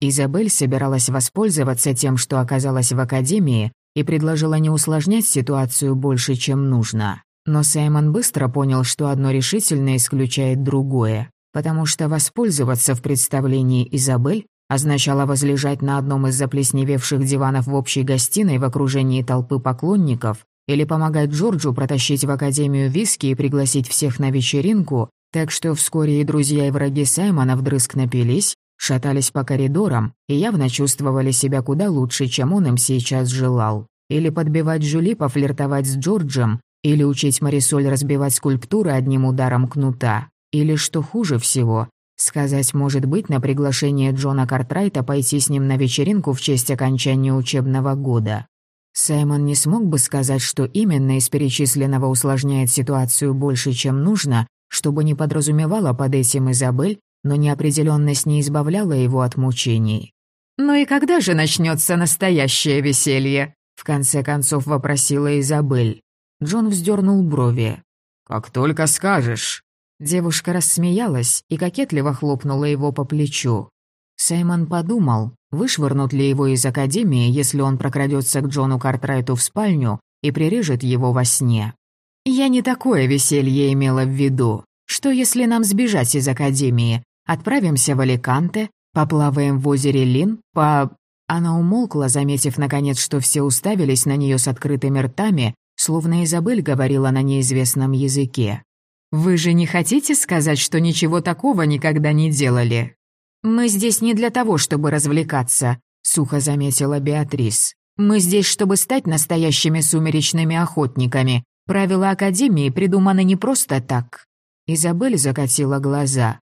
Изабель собиралась воспользоваться тем, что оказалась в академии, и предложила не усложнять ситуацию больше, чем нужно. Но Саймон быстро понял, что одно решительно исключает другое, потому что воспользоваться в представлении Изабель означало возлежать на одном из заплесневевших диванов в общей гостиной в окружении толпы поклонников или помогать Джорджу протащить в Академию виски и пригласить всех на вечеринку, так что вскоре и друзья, и враги Саймона вдрызг напились, шатались по коридорам и явно чувствовали себя куда лучше, чем он им сейчас желал. Или подбивать Жюли пофлиртовать с Джорджем, или учить Марисоль разбивать скульптуры одним ударом кнута. Или, что хуже всего, сказать, может быть, на приглашение Джона Картрайта пойти с ним на вечеринку в честь окончания учебного года. Саймон не смог бы сказать, что именно из перечисленного усложняет ситуацию больше, чем нужно, чтобы не подразумевала под этим Изабель, но неопределенность не избавляла его от мучений. «Ну и когда же начнется настоящее веселье?» В конце концов вопросила Изабель. Джон вздернул брови. «Как только скажешь». Девушка рассмеялась и кокетливо хлопнула его по плечу. Саймон подумал, вышвырнут ли его из академии, если он прокрадется к Джону Картрайту в спальню и прирежет его во сне. «Я не такое веселье имела в виду. Что если нам сбежать из академии? Отправимся в Аликанте, поплаваем в озере Лин, по...» Она умолкла, заметив, наконец, что все уставились на нее с открытыми ртами, словно Изабель говорила на неизвестном языке. «Вы же не хотите сказать, что ничего такого никогда не делали?» «Мы здесь не для того, чтобы развлекаться», — сухо заметила Беатрис. «Мы здесь, чтобы стать настоящими сумеречными охотниками. Правила Академии придуманы не просто так». Изабель закатила глаза.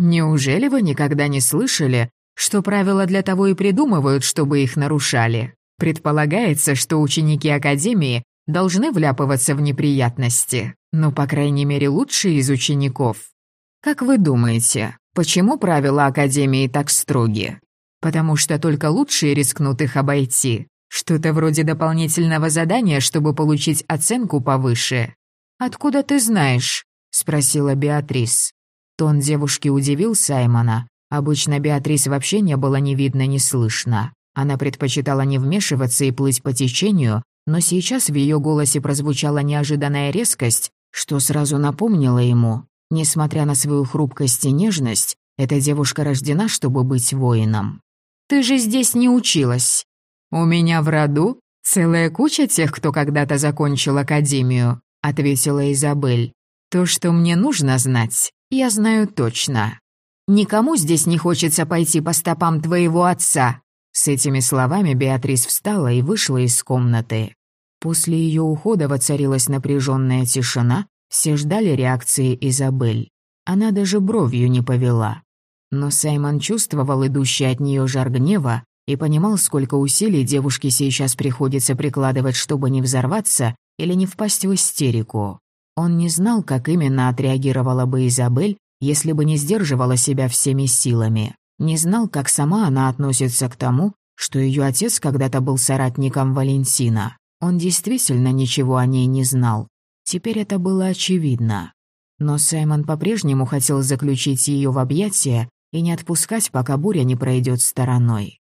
«Неужели вы никогда не слышали, что правила для того и придумывают, чтобы их нарушали? Предполагается, что ученики Академии должны вляпываться в неприятности. Ну, по крайней мере, лучшие из учеников. Как вы думаете, почему правила Академии так строги? Потому что только лучшие рискнут их обойти. Что-то вроде дополнительного задания, чтобы получить оценку повыше. «Откуда ты знаешь?» — спросила Беатрис. Тон девушки удивил Саймона. Обычно Беатрис вообще не было ни видно, ни слышно. Она предпочитала не вмешиваться и плыть по течению, но сейчас в ее голосе прозвучала неожиданная резкость, что сразу напомнило ему, несмотря на свою хрупкость и нежность, эта девушка рождена, чтобы быть воином. «Ты же здесь не училась. У меня в роду целая куча тех, кто когда-то закончил академию», — ответила Изабель. «То, что мне нужно знать, я знаю точно. Никому здесь не хочется пойти по стопам твоего отца». С этими словами Беатрис встала и вышла из комнаты. После ее ухода воцарилась напряженная тишина, все ждали реакции Изабель. Она даже бровью не повела. Но Саймон чувствовал идущий от нее жар гнева и понимал, сколько усилий девушке сейчас приходится прикладывать, чтобы не взорваться или не впасть в истерику. Он не знал, как именно отреагировала бы Изабель, если бы не сдерживала себя всеми силами. Не знал, как сама она относится к тому, что ее отец когда-то был соратником Валентина. Он действительно ничего о ней не знал. Теперь это было очевидно. Но Саймон по-прежнему хотел заключить ее в объятия и не отпускать, пока буря не пройдет стороной.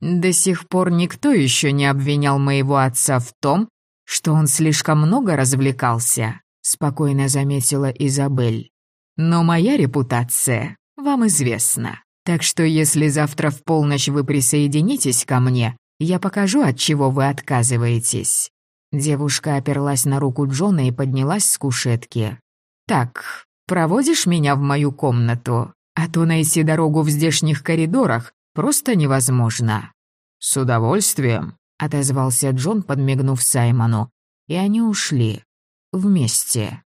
«До сих пор никто еще не обвинял моего отца в том, что он слишком много развлекался», — спокойно заметила Изабель. «Но моя репутация вам известна. Так что если завтра в полночь вы присоединитесь ко мне, я покажу, от чего вы отказываетесь». Девушка оперлась на руку Джона и поднялась с кушетки. «Так, проводишь меня в мою комнату? А то найти дорогу в здешних коридорах просто невозможно». «С удовольствием», — отозвался Джон, подмигнув Саймону. И они ушли. Вместе.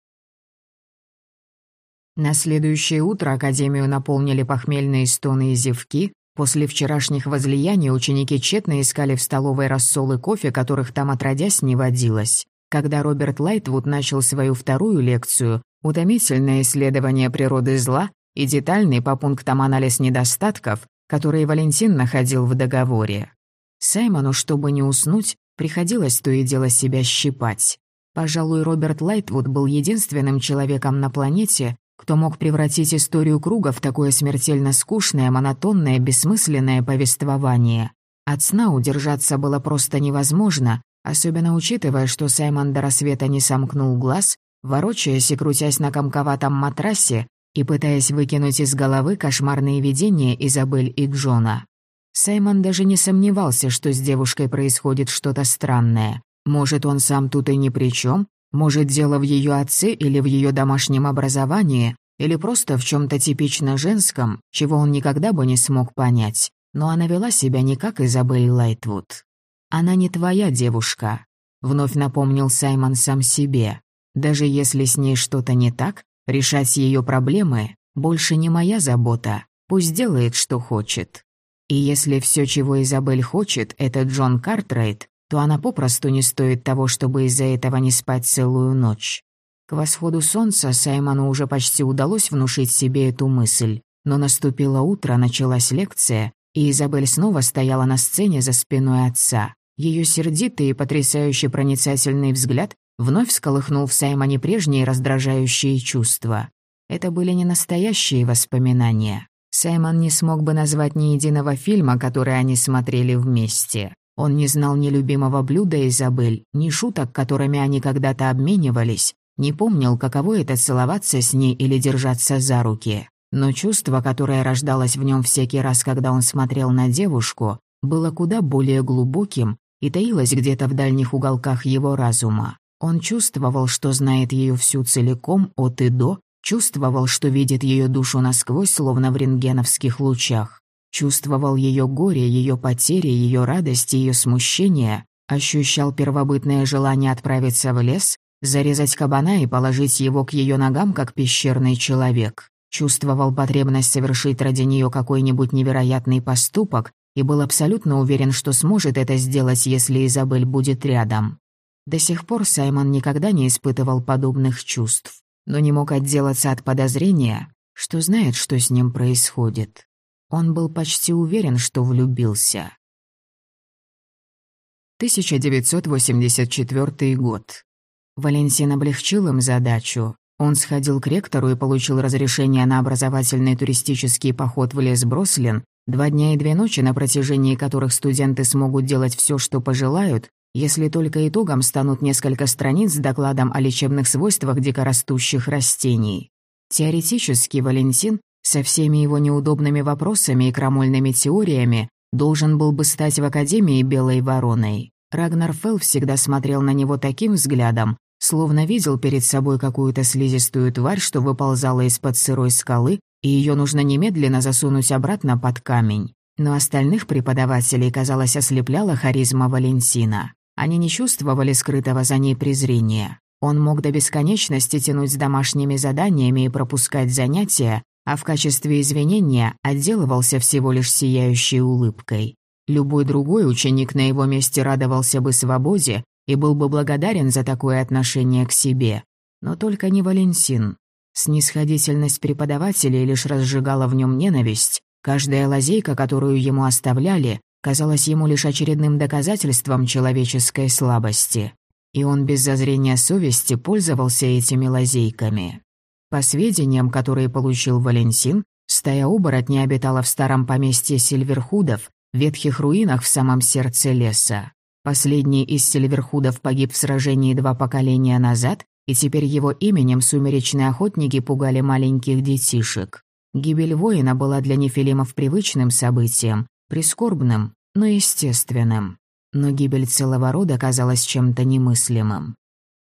На следующее утро Академию наполнили похмельные стоны и зевки, После вчерашних возлияний ученики тщетно искали в столовой рассол и кофе, которых там отродясь не водилось. Когда Роберт Лайтвуд начал свою вторую лекцию «Утомительное исследование природы зла» и детальный по пунктам анализ недостатков, которые Валентин находил в договоре. Саймону, чтобы не уснуть, приходилось то и дело себя щипать. Пожалуй, Роберт Лайтвуд был единственным человеком на планете, Кто мог превратить историю круга в такое смертельно скучное, монотонное, бессмысленное повествование? От сна удержаться было просто невозможно, особенно учитывая, что Саймон до рассвета не сомкнул глаз, ворочаясь и крутясь на комковатом матрасе и пытаясь выкинуть из головы кошмарные видения Изабель и Джона. Саймон даже не сомневался, что с девушкой происходит что-то странное. Может, он сам тут и ни при чем, может, дело в ее отце или в ее домашнем образовании, или просто в чем-то типично женском, чего он никогда бы не смог понять. Но она вела себя не как Изабель Лайтвуд. «Она не твоя девушка», — вновь напомнил Саймон сам себе. «Даже если с ней что-то не так, решать ее проблемы больше не моя забота. Пусть делает, что хочет». И если все, чего Изабель хочет, это Джон Картрайт, то она попросту не стоит того, чтобы из-за этого не спать целую ночь. К восходу солнца Саймону уже почти удалось внушить себе эту мысль, но наступило утро, началась лекция, и Изабель снова стояла на сцене за спиной отца. Ее сердитый и потрясающе проницательный взгляд вновь всколыхнул в Саймоне прежние раздражающие чувства. Это были не настоящие воспоминания. Саймон не смог бы назвать ни единого фильма, который они смотрели вместе. Он не знал ни любимого блюда Изабель, ни шуток, которыми они когда-то обменивались, не помнил, каково это целоваться с ней или держаться за руки. Но чувство, которое рождалось в нем всякий раз, когда он смотрел на девушку, было куда более глубоким и таилось где-то в дальних уголках его разума. Он чувствовал, что знает ее всю целиком, от и до, чувствовал, что видит ее душу насквозь, словно в рентгеновских лучах. Чувствовал ее горе, ее потери, ее радость, ее смущение, ощущал первобытное желание отправиться в лес, зарезать кабана и положить его к ее ногам, как пещерный человек. Чувствовал потребность совершить ради нее какой-нибудь невероятный поступок и был абсолютно уверен, что сможет это сделать, если Изабель будет рядом. До сих пор Саймон никогда не испытывал подобных чувств, но не мог отделаться от подозрения, что знает, что с ним происходит. Он был почти уверен, что влюбился. 1984 год. Валентин облегчил им задачу. Он сходил к ректору и получил разрешение на образовательный туристический поход в лес Брослин, два дня и две ночи, на протяжении которых студенты смогут делать все, что пожелают, если только итогом станут несколько страниц с докладом о лечебных свойствах дикорастущих растений. Теоретически Валентин со всеми его неудобными вопросами и крамольными теориями должен был бы стать в Академии Белой Вороной. Рагнар Фелл всегда смотрел на него таким взглядом, словно видел перед собой какую-то слизистую тварь, что выползала из-под сырой скалы, и ее нужно немедленно засунуть обратно под камень. Но остальных преподавателей, казалось, ослепляла харизма Валентина. Они не чувствовали скрытого за ней презрения. Он мог до бесконечности тянуть с домашними заданиями и пропускать занятия, а в качестве извинения отделывался всего лишь сияющей улыбкой. Любой другой ученик на его месте радовался бы свободе и был бы благодарен за такое отношение к себе. Но только не Валентин. Снисходительность преподавателей лишь разжигала в нем ненависть. Каждая лазейка, которую ему оставляли, казалась ему лишь очередным доказательством человеческой слабости. И он без зазрения совести пользовался этими лазейками. По сведениям, которые получил Валентин, стая оборотней обитала в старом поместье Сильверхудов, ветхих руинах в самом сердце леса. Последний из Сильверхудов погиб в сражении два поколения назад, и теперь его именем сумеречные охотники пугали маленьких детишек. Гибель воина была для нефилимов привычным событием, прискорбным, но естественным. Но гибель целого рода казалась чем-то немыслимым.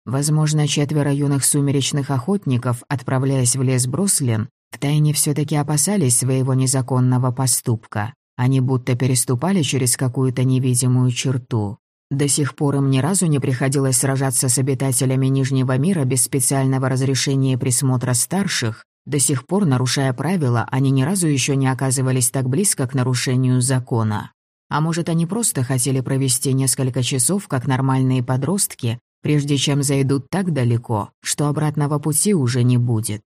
Возможно, четверо юных сумеречных охотников, отправляясь в лес Бруслин, втайне все-таки опасались своего незаконного поступка. Они будто переступали через какую-то невидимую черту. До сих пор им ни разу не приходилось сражаться с обитателями Нижнего мира без специального разрешения присмотра старших. До сих пор, нарушая правила, они ни разу еще не оказывались так близко к нарушению закона. А может, они просто хотели провести несколько часов, как нормальные подростки, прежде чем зайдут так далеко, что обратного пути уже не будет.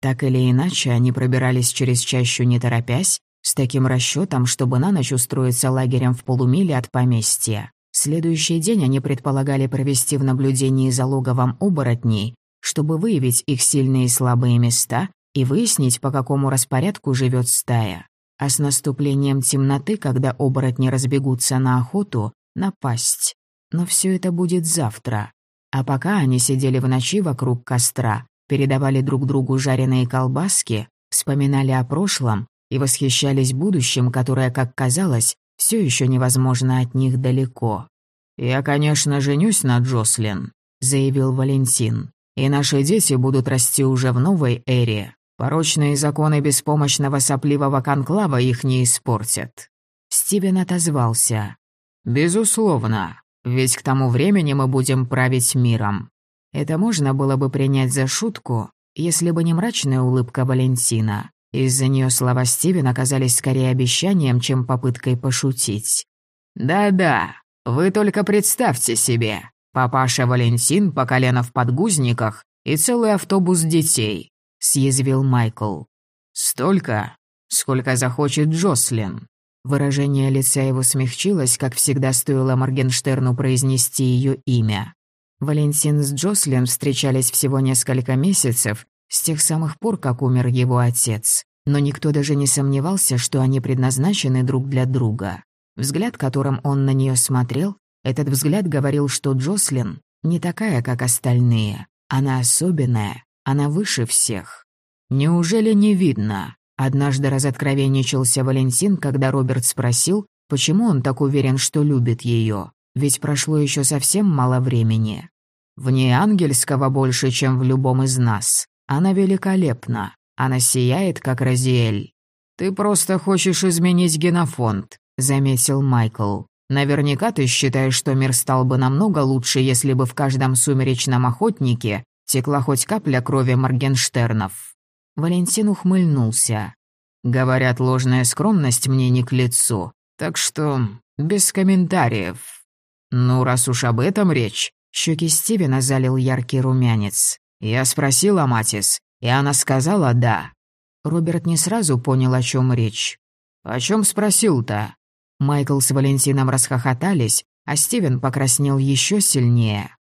Так или иначе, они пробирались через чащу не торопясь, с таким расчетом, чтобы на ночь устроиться лагерем в полумиле от поместья. Следующий день они предполагали провести в наблюдении за логовом оборотней, чтобы выявить их сильные и слабые места и выяснить, по какому распорядку живет стая. А с наступлением темноты, когда оборотни разбегутся на охоту, напасть. Но все это будет завтра. А пока они сидели в ночи вокруг костра, передавали друг другу жареные колбаски, вспоминали о прошлом и восхищались будущим, которое, как казалось, все еще невозможно от них далеко. «Я, конечно, женюсь на Джослин», — заявил Валентин. «И наши дети будут расти уже в новой эре. Порочные законы беспомощного сопливого конклава их не испортят». Стивен отозвался. «Безусловно, ведь к тому времени мы будем править миром». Это можно было бы принять за шутку, если бы не мрачная улыбка Валентина. Из-за нее слова Стивена оказались скорее обещанием, чем попыткой пошутить. «Да-да, вы только представьте себе. Папаша Валентин по колено в подгузниках и целый автобус детей», — съязвил Майкл. «Столько, сколько захочет Джослин». Выражение лица его смягчилось, как всегда стоило Моргенштерну произнести ее имя. Валентин с Джослин встречались всего несколько месяцев, с тех самых пор, как умер его отец. Но никто даже не сомневался, что они предназначены друг для друга. Взгляд, которым он на нее смотрел, этот взгляд говорил, что Джослин не такая, как остальные. Она особенная, она выше всех. «Неужели не видно?» Однажды разоткровенничался Валентин, когда Роберт спросил, почему он так уверен, что любит ее. Ведь прошло еще совсем мало времени. В ней ангельского больше, чем в любом из нас. Она великолепна. Она сияет, как Розиэль. Ты просто хочешь изменить генофонд, заметил Майкл. Наверняка ты считаешь, что мир стал бы намного лучше, если бы в каждом сумеречном охотнике текла хоть капля крови Моргенштернов. Валентин ухмыльнулся. Говорят, ложная скромность мне не к лицу, так что без комментариев. Ну, раз уж об этом речь, щеки Стивена залил яркий румянец. Я спросила Матис, и она сказала «да». Роберт не сразу понял, о чем речь. «О чем спросил-то?» Майкл с Валентином расхохотались, а Стивен покраснел еще сильнее.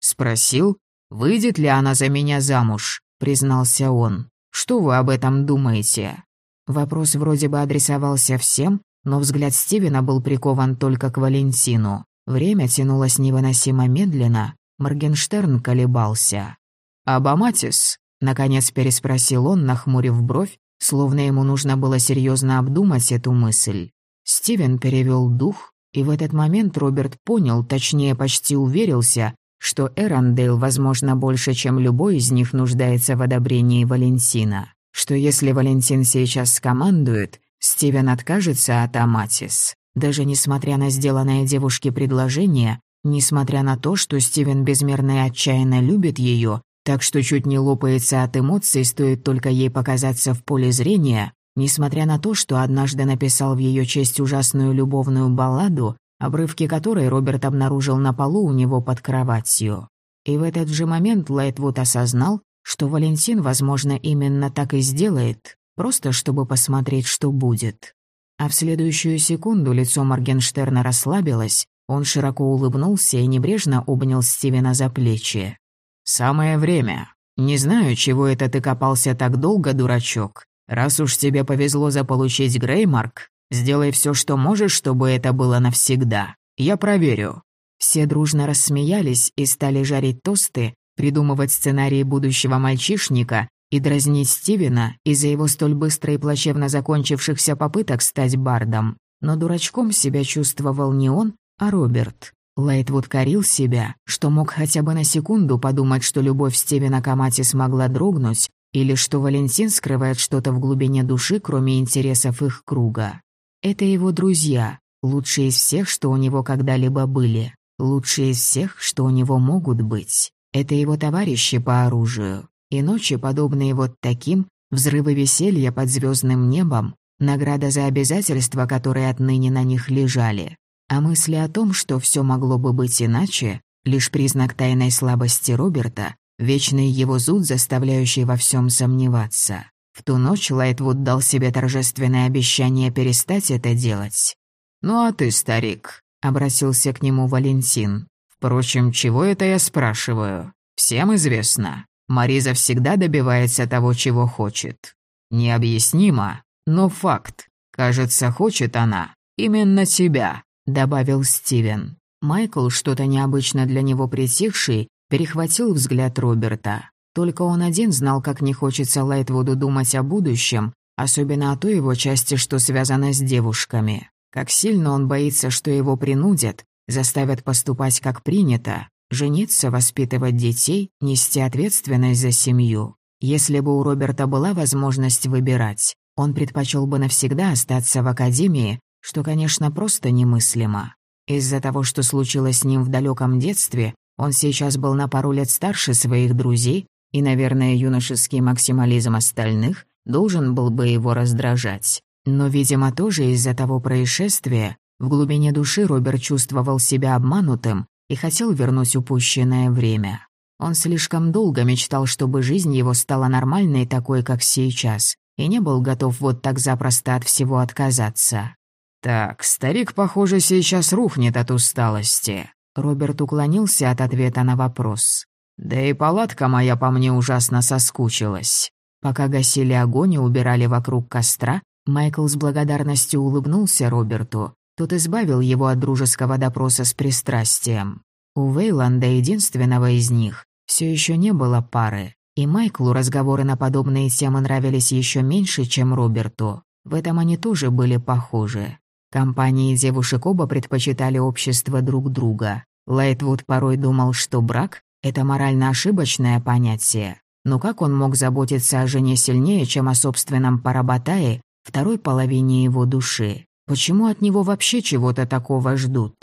«Спросил, выйдет ли она за меня замуж?» — признался он. «Что вы об этом думаете?» Вопрос вроде бы адресовался всем, но взгляд Стивена был прикован только к Валентину. Время тянулось невыносимо медленно, Моргенштерн колебался. «Абаматис?» — наконец переспросил он, нахмурив бровь, словно ему нужно было серьезно обдумать эту мысль. Стивен перевел дух, и в этот момент Роберт понял, точнее почти уверился, что Эрондейл, возможно, больше, чем любой из них нуждается в одобрении Валентина. Что если Валентин сейчас скомандует, Стивен откажется от Аматис. Даже несмотря на сделанное девушке предложение, несмотря на то, что Стивен безмерно и отчаянно любит ее, так что чуть не лопается от эмоций, стоит только ей показаться в поле зрения, несмотря на то, что однажды написал в ее честь ужасную любовную балладу, обрывки которой Роберт обнаружил на полу у него под кроватью. И в этот же момент Лайтвуд осознал, что Валентин, возможно, именно так и сделает, просто чтобы посмотреть, что будет. А в следующую секунду лицо Моргенштерна расслабилось, он широко улыбнулся и небрежно обнял Стивена за плечи. «Самое время. Не знаю, чего это ты копался так долго, дурачок. Раз уж тебе повезло заполучить Греймарк, сделай все, что можешь, чтобы это было навсегда. Я проверю». Все дружно рассмеялись и стали жарить тосты, придумывать сценарии будущего мальчишника и дразнить Стивена из-за его столь быстро и плачевно закончившихся попыток стать бардом. Но дурачком себя чувствовал не он, а Роберт. Лайтвуд корил себя, что мог хотя бы на секунду подумать, что любовь Стивена к Амати смогла дрогнуть, или что Валентин скрывает что-то в глубине души, кроме интересов их круга. Это его друзья, лучшие из всех, что у него когда-либо были, лучшие из всех, что у него могут быть. Это его товарищи по оружию. И ночи, подобные вот таким, взрывы веселья под звездным небом, награда за обязательства, которые отныне на них лежали. А мысли о том, что все могло бы быть иначе, лишь признак тайной слабости Роберта, вечный его зуд, заставляющий во всем сомневаться. В ту ночь Лайтвуд дал себе торжественное обещание перестать это делать. «Ну а ты, старик», — обратился к нему Валентин. «Впрочем, чего это я спрашиваю? Всем известно. Мариза всегда добивается того, чего хочет. Необъяснимо, но факт. Кажется, хочет она именно тебя», — добавил Стивен. Майкл, что-то необычно для него притихший, перехватил взгляд Роберта. Только он один знал, как не хочется Лайтвуду думать о будущем, особенно о той его части, что связано с девушками. Как сильно он боится, что его принудят, заставят поступать как принято, жениться, воспитывать детей, нести ответственность за семью. Если бы у Роберта была возможность выбирать, он предпочел бы навсегда остаться в академии, что, конечно, просто немыслимо. Из-за того, что случилось с ним в далеком детстве, он сейчас был на пару лет старше своих друзей, и, наверное, юношеский максимализм остальных должен был бы его раздражать. Но, видимо, тоже из-за того происшествия в глубине души Роберт чувствовал себя обманутым и хотел вернуть упущенное время. Он слишком долго мечтал, чтобы жизнь его стала нормальной такой, как сейчас, и не был готов вот так запросто от всего отказаться. «Так, старик, похоже, сейчас рухнет от усталости». Роберт уклонился от ответа на вопрос. «Да и палатка моя по мне ужасно соскучилась». Пока гасили огонь и убирали вокруг костра, Майкл с благодарностью улыбнулся Роберту. Тот избавил его от дружеского допроса с пристрастием. У Вейланда, единственного из них, все еще не было пары, и Майклу разговоры на подобные темы нравились еще меньше, чем Роберту. В этом они тоже были похожи. Компании девушек оба предпочитали общество друг друга. Лайтвуд порой думал, что брак — это морально ошибочное понятие. Но как он мог заботиться о жене сильнее, чем о собственном парабатае, второй половине его души? Почему от него вообще чего-то такого ждут?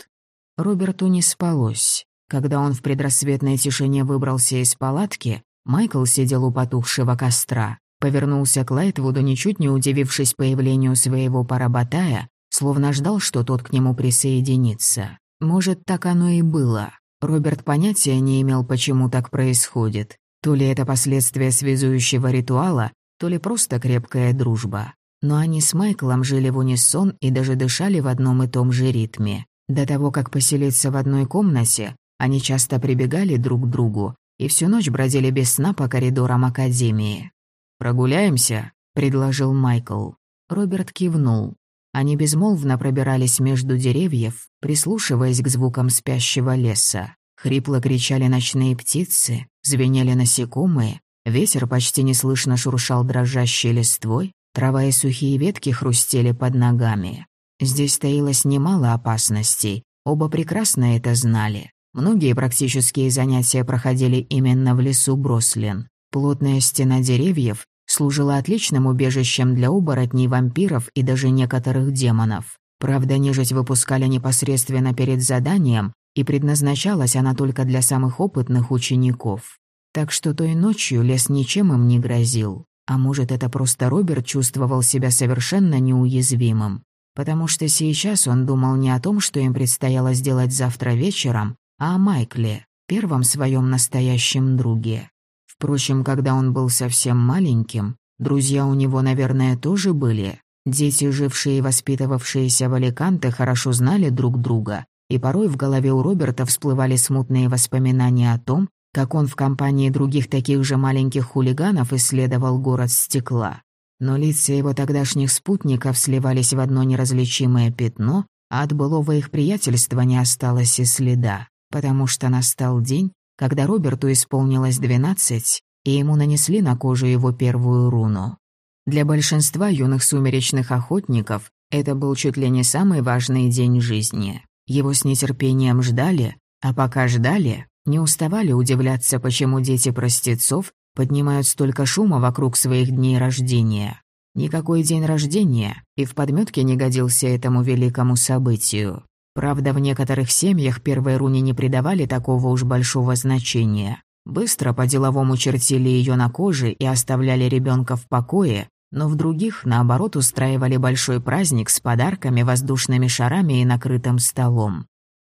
Роберту не спалось. Когда он в предрассветной тишине выбрался из палатки, Майкл сидел у потухшего костра. Повернулся к Лайтвуду, ничуть не удивившись появлению своего парабатая, словно ждал, что тот к нему присоединится. Может, так оно и было. Роберт понятия не имел, почему так происходит. То ли это последствия связующего ритуала, то ли просто крепкая дружба. Но они с Майклом жили в унисон и даже дышали в одном и том же ритме. До того, как поселиться в одной комнате, они часто прибегали друг к другу и всю ночь бродили без сна по коридорам Академии. «Прогуляемся?» — предложил Майкл. Роберт кивнул. Они безмолвно пробирались между деревьев, прислушиваясь к звукам спящего леса. Хрипло кричали ночные птицы, звенели насекомые, ветер почти неслышно шуршал дрожащей листвой, трава и сухие ветки хрустели под ногами. Здесь таилось немало опасностей, оба прекрасно это знали. Многие практические занятия проходили именно в лесу Брослин. Плотная стена деревьев служила отличным убежищем для оборотней, вампиров и даже некоторых демонов. Правда, нежить выпускали непосредственно перед заданием, и предназначалась она только для самых опытных учеников. Так что той ночью лес ничем им не грозил. А может, это просто Роберт чувствовал себя совершенно неуязвимым. Потому что сейчас он думал не о том, что им предстояло сделать завтра вечером, а о Майкле, первом своем настоящем друге. Впрочем, когда он был совсем маленьким, друзья у него, наверное, тоже были. Дети, жившие и воспитывавшиеся в Аликанте, хорошо знали друг друга, и порой в голове у Роберта всплывали смутные воспоминания о том, как он в компании других таких же маленьких хулиганов исследовал город стекла. Но лица его тогдашних спутников сливались в одно неразличимое пятно, а от былого их приятельства не осталось и следа, потому что настал день, когда Роберту исполнилось 12, и ему нанесли на кожу его первую руну. Для большинства юных сумеречных охотников это был чуть ли не самый важный день жизни. Его с нетерпением ждали, а пока ждали, не уставали удивляться, почему дети простецов поднимают столько шума вокруг своих дней рождения. Никакой день рождения и в подметке не годился этому великому событию. Правда, в некоторых семьях первой руне не придавали такого уж большого значения. Быстро по-деловому чертили ее на коже и оставляли ребенка в покое, но в других, наоборот, устраивали большой праздник с подарками, воздушными шарами и накрытым столом.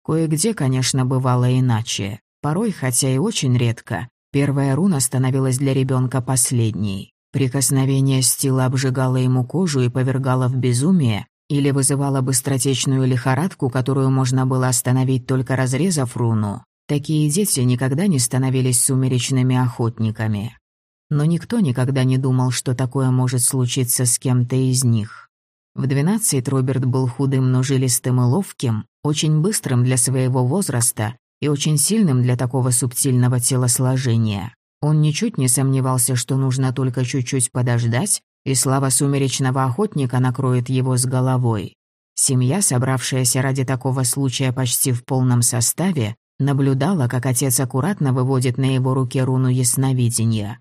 Кое-где, конечно, бывало иначе. Порой, хотя и очень редко, первая руна становилась для ребенка последней. Прикосновение стила обжигало ему кожу и повергало в безумие, или вызывала быстротечную лихорадку, которую можно было остановить только разрезав руну, Такие дети никогда не становились сумеречными охотниками. Но никто никогда не думал, что такое может случиться с кем-то из них. В 12 Роберт был худым, но жилистым и ловким, очень быстрым для своего возраста и очень сильным для такого субтильного телосложения. Он ничуть не сомневался, что нужно только чуть-чуть подождать, и слава сумеречного охотника накроет его с головой. Семья, собравшаяся ради такого случая почти в полном составе, наблюдала, как отец аккуратно выводит на его руке руну ясновидения.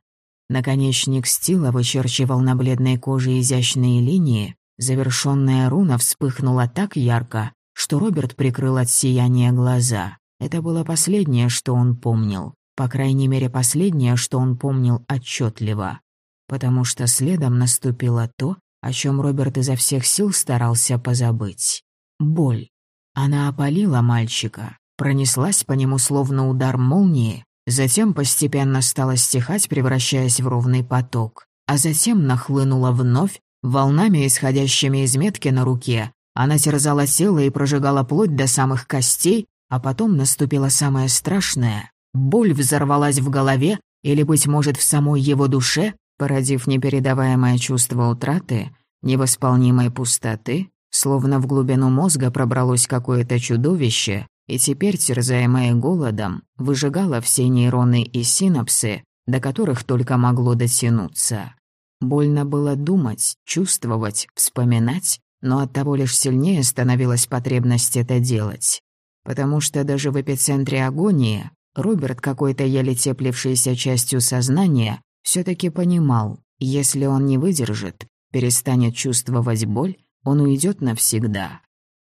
Наконечник стила вычерчивал на бледной коже изящные линии, завершенная руна вспыхнула так ярко, что Роберт прикрыл от сияния глаза. Это было последнее, что он помнил. По крайней мере, последнее, что он помнил отчетливо. Потому что следом наступило то, о чем Роберт изо всех сил старался позабыть. Боль. Она опалила мальчика, пронеслась по нему словно удар молнии, затем постепенно стала стихать, превращаясь в ровный поток, а затем нахлынула вновь, волнами, исходящими из метки на руке. Она терзала тело и прожигала плоть до самых костей, а потом наступило самое страшное. Боль взорвалась в голове, или, быть может, в самой его душе, породив непередаваемое чувство утраты, невосполнимой пустоты, словно в глубину мозга пробралось какое-то чудовище, и теперь, терзаемое голодом, выжигало все нейроны и синапсы, до которых только могло дотянуться. Больно было думать, чувствовать, вспоминать, но оттого лишь сильнее становилась потребность это делать. Потому что даже в эпицентре агонии Роберт, какой-то еле теплившейся частью сознания, все таки понимал, если он не выдержит, перестанет чувствовать боль, он уйдет навсегда.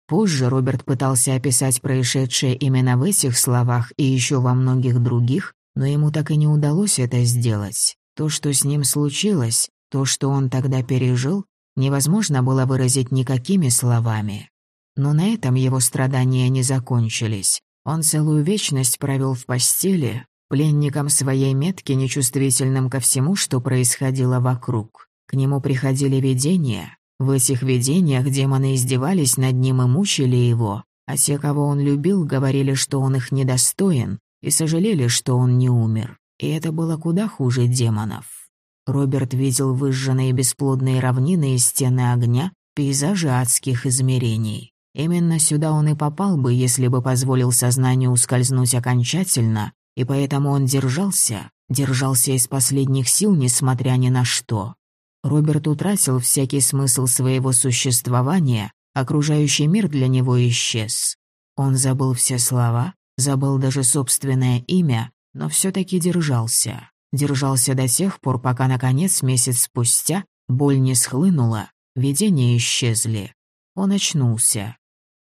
Позже Роберт пытался описать происшедшее именно в этих словах и еще во многих других, но ему так и не удалось это сделать. То, что с ним случилось, то, что он тогда пережил, невозможно было выразить никакими словами. Но на этом его страдания не закончились. Он целую вечность провел в постели, пленником своей метки, нечувствительным ко всему, что происходило вокруг. К нему приходили видения. В этих видениях демоны издевались над ним и мучили его, а те, кого он любил, говорили, что он их недостоин, и сожалели, что он не умер. И это было куда хуже демонов. Роберт видел выжженные бесплодные равнины и стены огня, пейзажи адских измерений. Именно сюда он и попал бы, если бы позволил сознанию ускользнуть окончательно, и поэтому он держался, держался из последних сил, несмотря ни на что. Роберт утратил всякий смысл своего существования, окружающий мир для него исчез. Он забыл все слова, забыл даже собственное имя, но все таки держался. Держался до тех пор, пока, наконец, месяц спустя, боль не схлынула, видения исчезли. Он очнулся.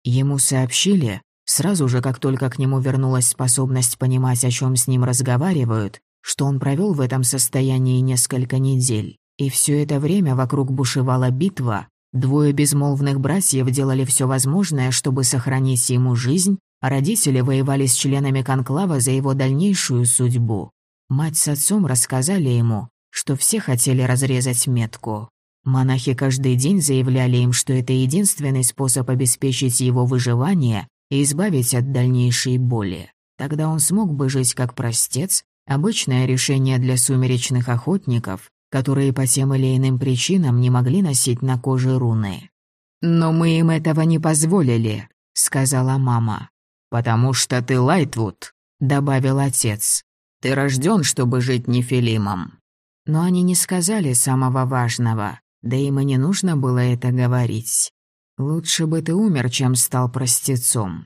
Ему сообщили, сразу же, как только к нему вернулась способность понимать, о чем с ним разговаривают, что он провел в этом состоянии несколько недель. И все это время вокруг бушевала битва, двое безмолвных братьев делали все возможное, чтобы сохранить ему жизнь, а родители воевали с членами конклава за его дальнейшую судьбу. Мать с отцом рассказали ему, что все хотели разрезать метку. Монахи каждый день заявляли им, что это единственный способ обеспечить его выживание и избавить от дальнейшей боли. Тогда он смог бы жить как простец, обычное решение для сумеречных охотников, которые по тем или иным причинам не могли носить на коже руны. «Но мы им этого не позволили», — сказала мама. «Потому что ты Лайтвуд», — добавил отец. «Ты рожден, чтобы жить нефилимом». Но они не сказали самого важного. Да им и не нужно было это говорить. Лучше бы ты умер, чем стал простецом.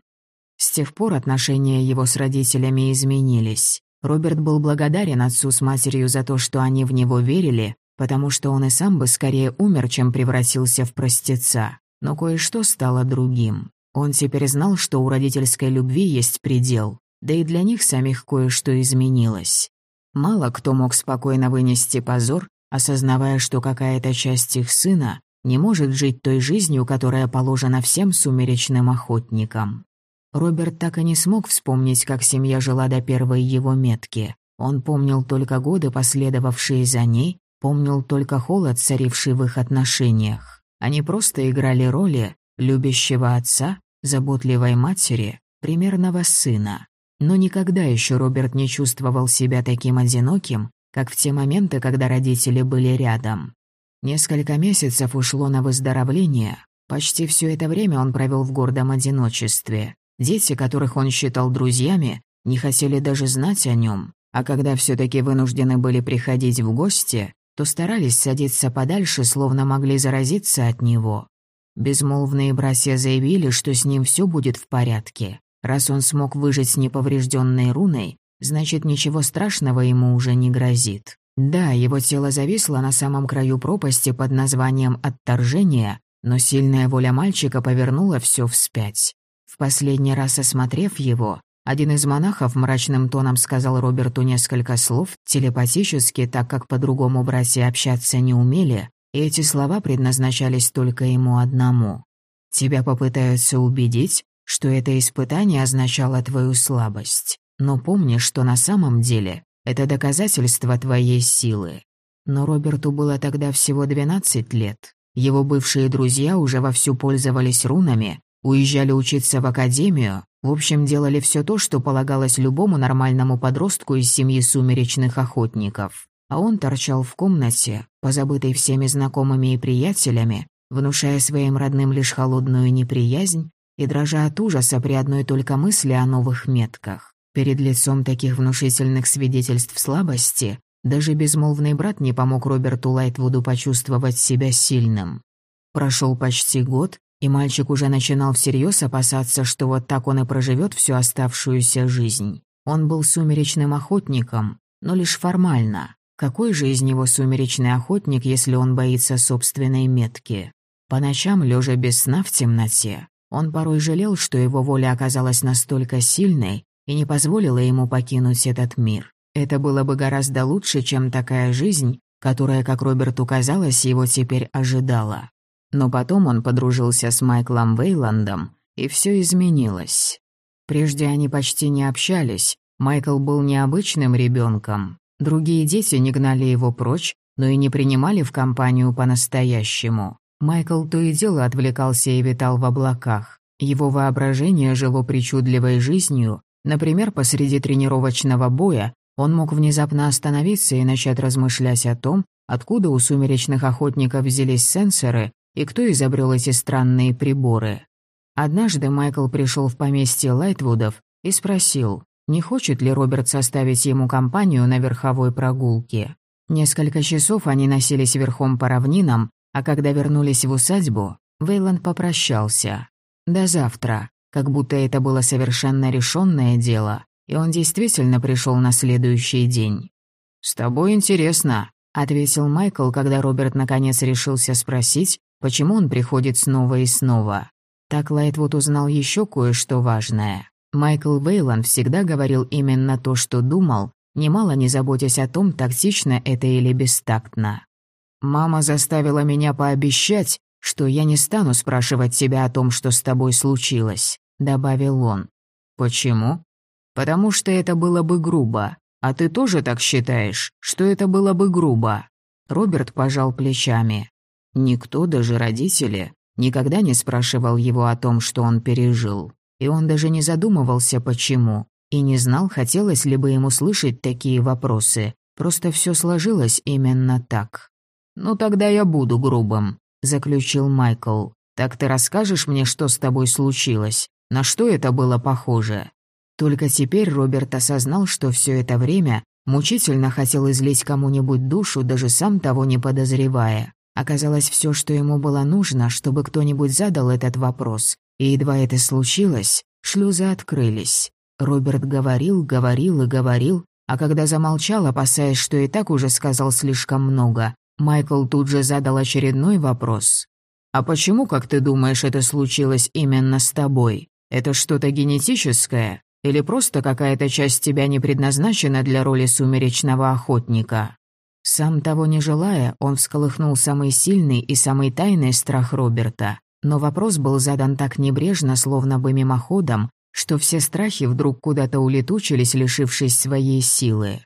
С тех пор отношения его с родителями изменились. Роберт был благодарен отцу с матерью за то, что они в него верили, потому что он и сам бы скорее умер, чем превратился в простеца. Но кое-что стало другим. Он теперь знал, что у родительской любви есть предел, да и для них самих кое-что изменилось. Мало кто мог спокойно вынести позор, осознавая, что какая-то часть их сына не может жить той жизнью, которая положена всем сумеречным охотникам. Роберт так и не смог вспомнить, как семья жила до первой его метки. Он помнил только годы, последовавшие за ней, помнил только холод, царивший в их отношениях. Они просто играли роли любящего отца, заботливой матери, примерного сына. Но никогда еще Роберт не чувствовал себя таким одиноким, как в те моменты, когда родители были рядом. Несколько месяцев ушло на выздоровление. Почти все это время он провел в гордом одиночестве. Дети, которых он считал друзьями, не хотели даже знать о нем, а когда все таки вынуждены были приходить в гости, то старались садиться подальше, словно могли заразиться от него. Безмолвные братья заявили, что с ним все будет в порядке. Раз он смог выжить с неповрежденной руной, значит, ничего страшного ему уже не грозит. Да, его тело зависло на самом краю пропасти под названием «отторжение», но сильная воля мальчика повернула все вспять. В последний раз осмотрев его, один из монахов мрачным тоном сказал Роберту несколько слов, телепатически, так как по-другому братья общаться не умели, и эти слова предназначались только ему одному. «Тебя попытаются убедить, что это испытание означало твою слабость, но помни, что на самом деле это доказательство твоей силы». Но Роберту было тогда всего 12 лет. Его бывшие друзья уже вовсю пользовались рунами, уезжали учиться в академию, в общем, делали все то, что полагалось любому нормальному подростку из семьи сумеречных охотников а он торчал в комнате, позабытой всеми знакомыми и приятелями, внушая своим родным лишь холодную неприязнь и дрожа от ужаса при одной только мысли о новых метках. Перед лицом таких внушительных свидетельств слабости даже безмолвный брат не помог Роберту Лайтвуду почувствовать себя сильным. Прошел почти год, и мальчик уже начинал всерьез опасаться, что вот так он и проживет всю оставшуюся жизнь. Он был сумеречным охотником, но лишь формально. Какой же из него сумеречный охотник, если он боится собственной метки? По ночам, лежа без сна в темноте, он порой жалел, что его воля оказалась настолько сильной и не позволила ему покинуть этот мир. Это было бы гораздо лучше, чем такая жизнь, которая, как Роберту казалось, его теперь ожидала. Но потом он подружился с Майклом Вейландом, и все изменилось. Прежде они почти не общались, Майкл был необычным ребенком, Другие дети не гнали его прочь, но и не принимали в компанию по-настоящему. Майкл то и дело отвлекался и витал в облаках. Его воображение жило причудливой жизнью. Например, посреди тренировочного боя он мог внезапно остановиться и начать размышлять о том, откуда у сумеречных охотников взялись сенсоры и кто изобрел эти странные приборы. Однажды Майкл пришел в поместье Лайтвудов и спросил, не хочет ли Роберт составить ему компанию на верховой прогулке. Несколько часов они носились верхом по равнинам, а когда вернулись в усадьбу, Вейланд попрощался. До завтра, как будто это было совершенно решенное дело, и он действительно пришел на следующий день. «С тобой интересно», — ответил Майкл, когда Роберт наконец решился спросить, почему он приходит снова и снова. Так Лайтвуд узнал еще кое-что важное. Майкл Вейланд всегда говорил именно то, что думал, немало не заботясь о том, тактично это или бестактно. «Мама заставила меня пообещать, что я не стану спрашивать тебя о том, что с тобой случилось», — добавил он. «Почему?» «Потому что это было бы грубо. А ты тоже так считаешь, что это было бы грубо?» Роберт пожал плечами. Никто, даже родители, никогда не спрашивал его о том, что он пережил. И он даже не задумывался, почему. И не знал, хотелось ли бы ему слышать такие вопросы. Просто все сложилось именно так. «Ну тогда я буду грубым», — заключил Майкл. «Так ты расскажешь мне, что с тобой случилось? На что это было похоже?» Только теперь Роберт осознал, что все это время мучительно хотел излить кому-нибудь душу, даже сам того не подозревая. Оказалось, все, что ему было нужно, чтобы кто-нибудь задал этот вопрос, и едва это случилось, шлюзы открылись. Роберт говорил, говорил и говорил, а когда замолчал, опасаясь, что и так уже сказал слишком много, Майкл тут же задал очередной вопрос. «А почему, как ты думаешь, это случилось именно с тобой? Это что-то генетическое? Или просто какая-то часть тебя не предназначена для роли сумеречного охотника?» Сам того не желая, он всколыхнул самый сильный и самый тайный страх Роберта. Но вопрос был задан так небрежно, словно бы мимоходом, что все страхи вдруг куда-то улетучились, лишившись своей силы.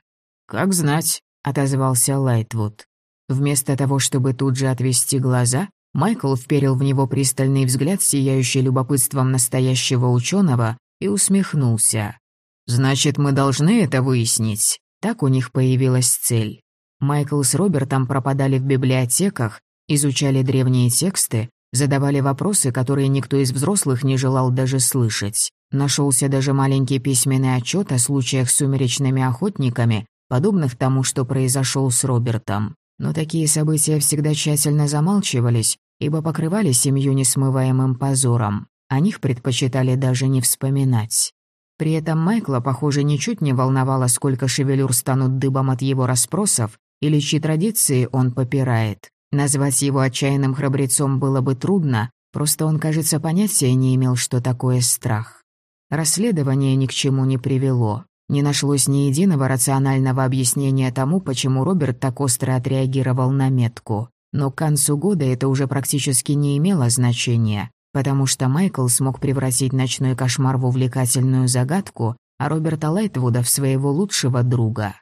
«Как знать», — отозвался Лайтвуд. Вместо того, чтобы тут же отвести глаза, Майкл вперил в него пристальный взгляд, сияющий любопытством настоящего ученого, и усмехнулся. Значит, мы должны это выяснить. Так у них появилась цель. Майкл с Робертом пропадали в библиотеках, изучали древние тексты, задавали вопросы, которые никто из взрослых не желал даже слышать. Нашелся даже маленький письменный отчет о случаях с сумеречными охотниками, подобных тому, что произошел с Робертом. Но такие события всегда тщательно замалчивались, ибо покрывали семью несмываемым позором. О них предпочитали даже не вспоминать. При этом Майкла, похоже, ничуть не волновало, сколько шевелюр станут дыбом от его расспросов или чьи традиции он попирает. Назвать его отчаянным храбрецом было бы трудно, просто он, кажется, понятия не имел, что такое страх. Расследование ни к чему не привело. Не нашлось ни единого рационального объяснения тому, почему Роберт так остро отреагировал на метку. Но к концу года это уже практически не имело значения потому что Майкл смог превратить ночной кошмар в увлекательную загадку, а Роберта Лайтвуда в своего лучшего друга.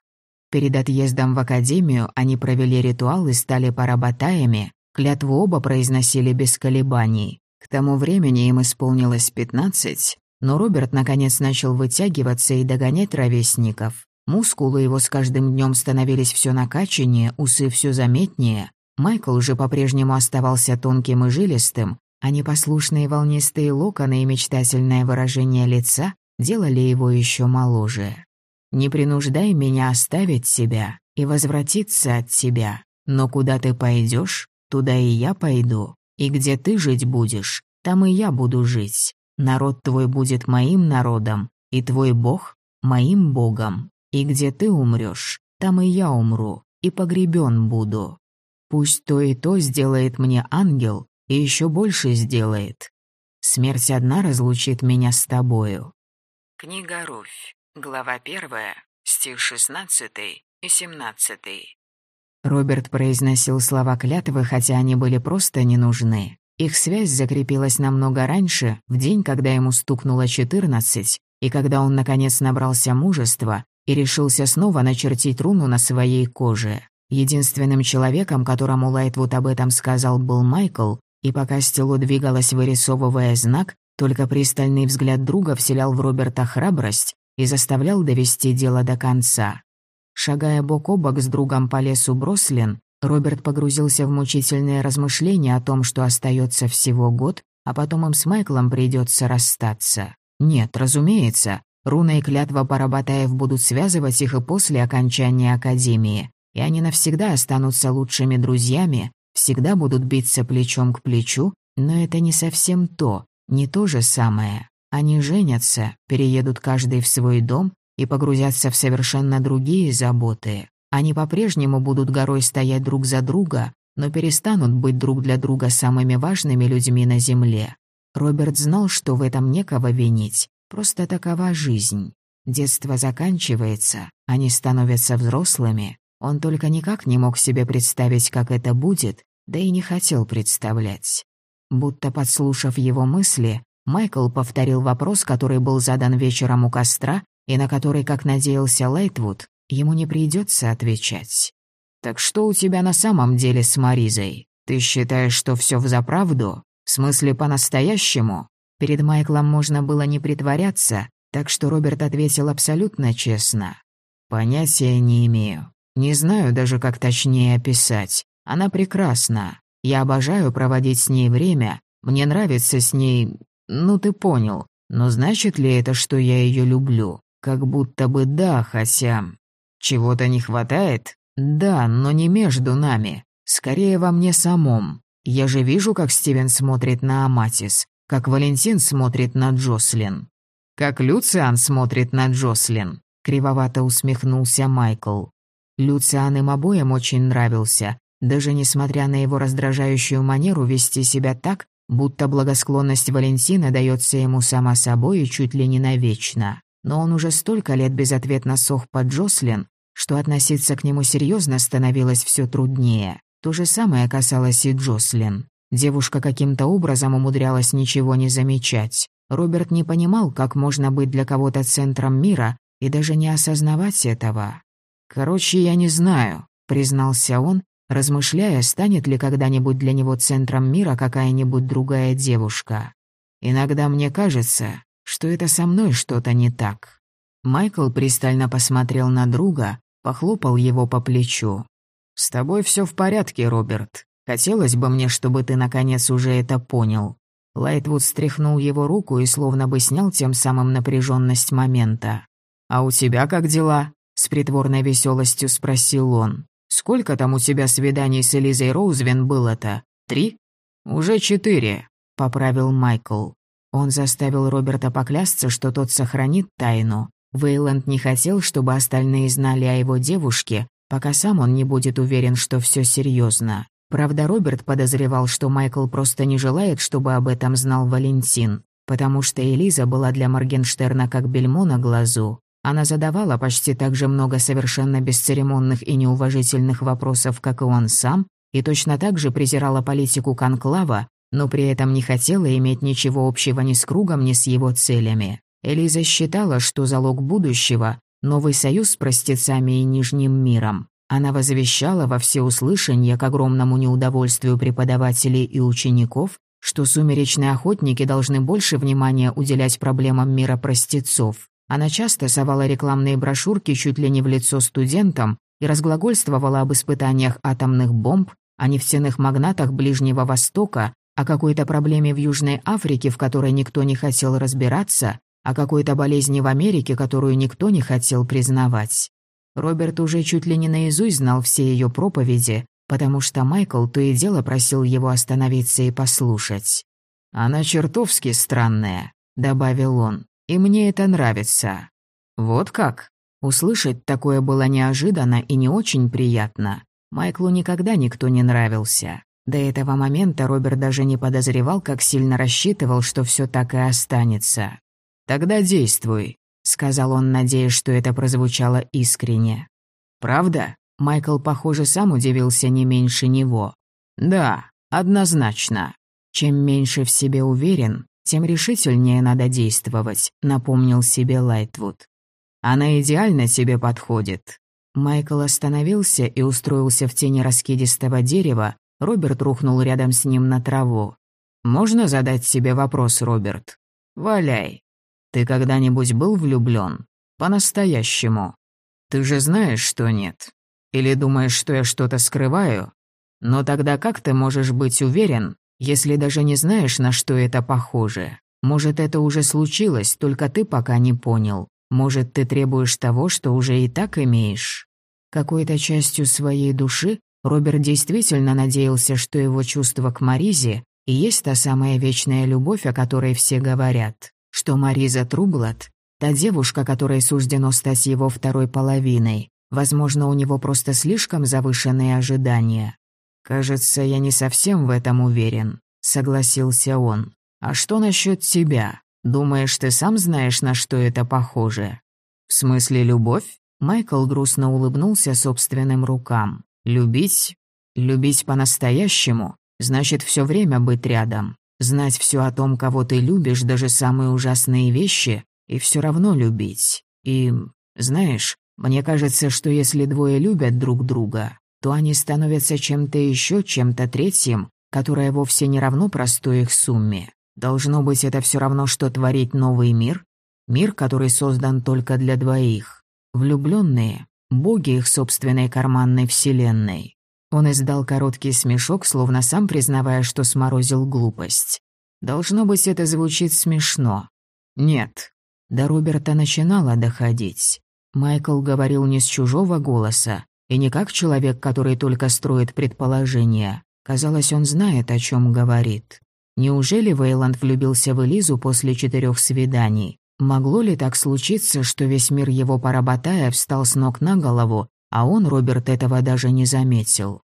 Перед отъездом в академию они провели ритуал и стали парабатаями, клятву оба произносили без колебаний. К тому времени им исполнилось пятнадцать, но Роберт наконец начал вытягиваться и догонять ровесников. Мускулы его с каждым днем становились все накачаннее, усы все заметнее. Майкл же по-прежнему оставался тонким и жилистым, а непослушные волнистые локоны и мечтательное выражение лица делали его еще моложе. «Не принуждай меня оставить тебя и возвратиться от тебя, но куда ты пойдешь, туда и я пойду, и где ты жить будешь, там и я буду жить. Народ твой будет моим народом, и твой Бог — моим Богом, и где ты умрешь, там и я умру, и погребен буду. Пусть то и то сделает мне ангел, и еще больше сделает. Смерть одна разлучит меня с тобою. Книга Руфь, глава первая, стих шестнадцатый и семнадцатый. Роберт произносил слова клятвы, хотя они были просто не нужны. Их связь закрепилась намного раньше, в день, когда ему стукнуло четырнадцать, и когда он, наконец, набрался мужества и решился снова начертить руну на своей коже. Единственным человеком, которому Лайтвуд об этом сказал, был Майкл, и пока стело двигалось, вырисовывая знак, только пристальный взгляд друга вселял в Роберта храбрость и заставлял довести дело до конца. Шагая бок о бок с другом по лесу Брослин, Роберт погрузился в мучительные размышления о том, что остается всего год, а потом им с Майклом придется расстаться. Нет, разумеется, руна и клятва Парабатаев будут связывать их и после окончания Академии, и они навсегда останутся лучшими друзьями, всегда будут биться плечом к плечу, но это не совсем то, не то же самое. Они женятся, переедут каждый в свой дом и погрузятся в совершенно другие заботы. Они по-прежнему будут горой стоять друг за друга, но перестанут быть друг для друга самыми важными людьми на Земле. Роберт знал, что в этом некого винить, просто такова жизнь. Детство заканчивается, они становятся взрослыми, он только никак не мог себе представить, как это будет, да и не хотел представлять. Будто подслушав его мысли, Майкл повторил вопрос, который был задан вечером у костра, и на который, как надеялся Лайтвуд, ему не придется отвечать. «Так что у тебя на самом деле с Маризой? Ты считаешь, что все взаправду? В смысле, по-настоящему?» Перед Майклом можно было не притворяться, так что Роберт ответил абсолютно честно. «Понятия не имею. Не знаю даже, как точнее описать. Она прекрасна. Я обожаю проводить с ней время. Мне нравится с ней... Ну, ты понял. Но значит ли это, что я ее люблю? Как будто бы да, хотя... Чего-то не хватает? Да, но не между нами. Скорее во мне самом. Я же вижу, как Стивен смотрит на Аматис, как Валентин смотрит на Джослин. Как Люциан смотрит на Джослин. Кривовато усмехнулся Майкл. Люциан им обоим очень нравился, даже несмотря на его раздражающую манеру вести себя так, будто благосклонность Валентина дается ему сама собой и чуть ли не навечно. Но он уже столько лет безответно сох под Джослин, что относиться к нему серьезно становилось все труднее. То же самое касалось и Джослин. Девушка каким-то образом умудрялась ничего не замечать. Роберт не понимал, как можно быть для кого-то центром мира и даже не осознавать этого. «Короче, я не знаю», — признался он, размышляя, станет ли когда-нибудь для него центром мира какая-нибудь другая девушка. «Иногда мне кажется, что это со мной что-то не так». Майкл пристально посмотрел на друга, похлопал его по плечу. «С тобой все в порядке, Роберт. Хотелось бы мне, чтобы ты наконец уже это понял». Лайтвуд стряхнул его руку и словно бы снял тем самым напряженность момента. «А у тебя как дела?» — с притворной веселостью спросил он. «Сколько там у тебя свиданий с Элизой Роузвен было-то? Три?» «Уже четыре», — поправил Майкл. Он заставил Роберта поклясться, что тот сохранит тайну. Вейланд не хотел, чтобы остальные знали о его девушке, пока сам он не будет уверен, что все серьезно. Правда, Роберт подозревал, что Майкл просто не желает, чтобы об этом знал Валентин, потому что Элиза была для Моргенштерна как бельмо на глазу. Она задавала почти так же много совершенно бесцеремонных и неуважительных вопросов, как и он сам, и точно так же презирала политику Конклава, но при этом не хотела иметь ничего общего ни с кругом, ни с его целями. Элиза считала, что залог будущего – новый союз с простецами и Нижним миром. Она возвещала во всеуслышание к огромному неудовольствию преподавателей и учеников, что сумеречные охотники должны больше внимания уделять проблемам мира простецов. Она часто совала рекламные брошюрки чуть ли не в лицо студентам и разглагольствовала об испытаниях атомных бомб, о нефтяных магнатах Ближнего Востока, о какой-то проблеме в Южной Африке, в которой никто не хотел разбираться, о какой-то болезни в Америке, которую никто не хотел признавать. Роберт уже чуть ли не наизусть знал все ее проповеди, потому что Майкл то и дело просил его остановиться и послушать. «Она чертовски странная», — добавил он, — «и мне это нравится». «Вот как?» Услышать такое было неожиданно и не очень приятно. Майклу никогда никто не нравился. До этого момента Роберт даже не подозревал, как сильно рассчитывал, что все так и останется. «Тогда действуй», — сказал он, надеясь, что это прозвучало искренне. «Правда?» Майкл, похоже, сам удивился не меньше него. «Да, однозначно. Чем меньше в себе уверен, тем решительнее надо действовать», — напомнил себе Лайтвуд. «Она идеально тебе подходит». Майкл остановился и устроился в тени раскидистого дерева, Роберт рухнул рядом с ним на траву. «Можно задать себе вопрос, Роберт?» «Валяй. Ты когда-нибудь был влюблён? По-настоящему? Ты же знаешь, что нет. Или думаешь, что я что-то скрываю? Но тогда как ты можешь быть уверен, если даже не знаешь, на что это похоже? Может, это уже случилось, только ты пока не понял. Может, ты требуешь того, что уже и так имеешь? Какой-то частью своей души Роберт действительно надеялся, что его чувство к Маризе и есть та самая вечная любовь, о которой все говорят что Мариза Трублат — та девушка, которой суждено стать его второй половиной. Возможно, у него просто слишком завышенные ожидания. «Кажется, я не совсем в этом уверен», — согласился он. «А что насчет тебя? Думаешь, ты сам знаешь, на что это похоже?» «В смысле любовь?» Майкл грустно улыбнулся собственным рукам. «Любить? Любить по-настоящему? Значит, все время быть рядом. Знать все о том, кого ты любишь, даже самые ужасные вещи, и все равно любить. И, знаешь, мне кажется, что если двое любят друг друга, то они становятся чем-то еще, чем-то третьим, которое вовсе не равно простой их сумме. Должно быть, это все равно, что творить новый мир, мир, который создан только для двоих. Влюбленные, боги их собственной карманной вселенной. Он издал короткий смешок, словно сам признавая, что сморозил глупость. Должно быть, это звучит смешно. Нет. До Роберта начинало доходить. Майкл говорил не с чужого голоса, и не как человек, который только строит предположения. Казалось, он знает, о чем говорит. Неужели Вейланд влюбился в Элизу после четырех свиданий? Могло ли так случиться, что весь мир его поработая встал с ног на голову а он, Роберт, этого даже не заметил.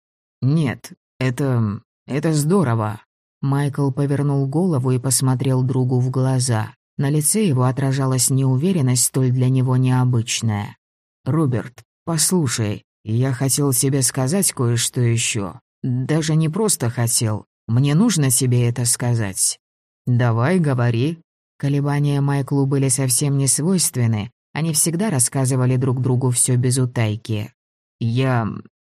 «Нет, это... это здорово». Майкл повернул голову и посмотрел другу в глаза. На лице его отражалась неуверенность, столь для него необычная. «Роберт, послушай, я хотел тебе сказать кое-что еще. Даже не просто хотел. Мне нужно тебе это сказать». «Давай, говори». Колебания Майклу были совсем не свойственны, они всегда рассказывали друг другу все без утайки. Я...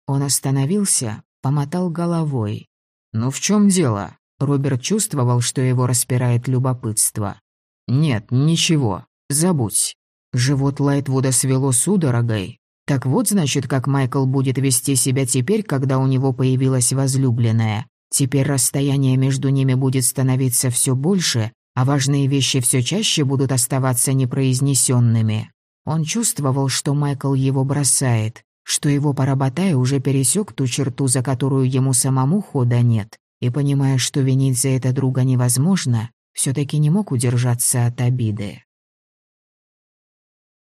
Он остановился, помотал головой. «Ну в чем дело?» Роберт чувствовал, что его распирает любопытство. «Нет, ничего. Забудь». Живот Лайтвуда свело судорогой. Так вот, значит, как Майкл будет вести себя теперь, когда у него появилась возлюбленная. Теперь расстояние между ними будет становиться все больше, а важные вещи все чаще будут оставаться непроизнесенными. Он чувствовал, что Майкл его бросает, что его Парабатай уже пересек ту черту, за которую ему самому хода нет, и, понимая, что винить за это друга невозможно, все таки не мог удержаться от обиды.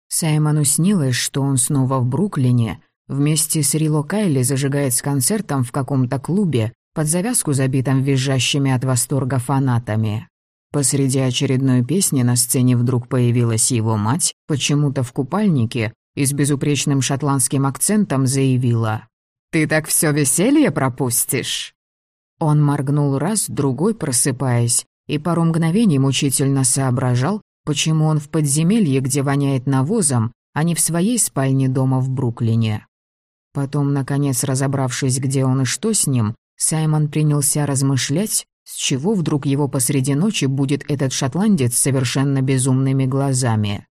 Саймону снилось, что он снова в Бруклине, вместе с Рило Кайли зажигает с концертом в каком-то клубе, под завязку забитым визжащими от восторга фанатами. Посреди очередной песни на сцене вдруг появилась его мать, почему-то в купальнике, и с безупречным шотландским акцентом заявила «Ты так все веселье пропустишь?» Он моргнул раз, другой просыпаясь, и пару мгновений мучительно соображал, почему он в подземелье, где воняет навозом, а не в своей спальне дома в Бруклине. Потом, наконец, разобравшись, где он и что с ним, Саймон принялся размышлять, с чего вдруг его посреди ночи будет этот шотландец с совершенно безумными глазами.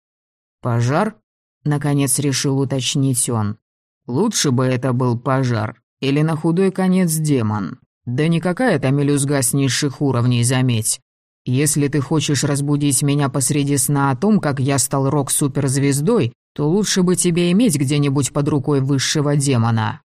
«Пожар?» — наконец решил уточнить он. «Лучше бы это был пожар. Или на худой конец демон. Да не какая-то мелюзга с низших уровней, заметь. Если ты хочешь разбудить меня посреди сна о том, как я стал рок-суперзвездой, то лучше бы тебе иметь где-нибудь под рукой высшего демона».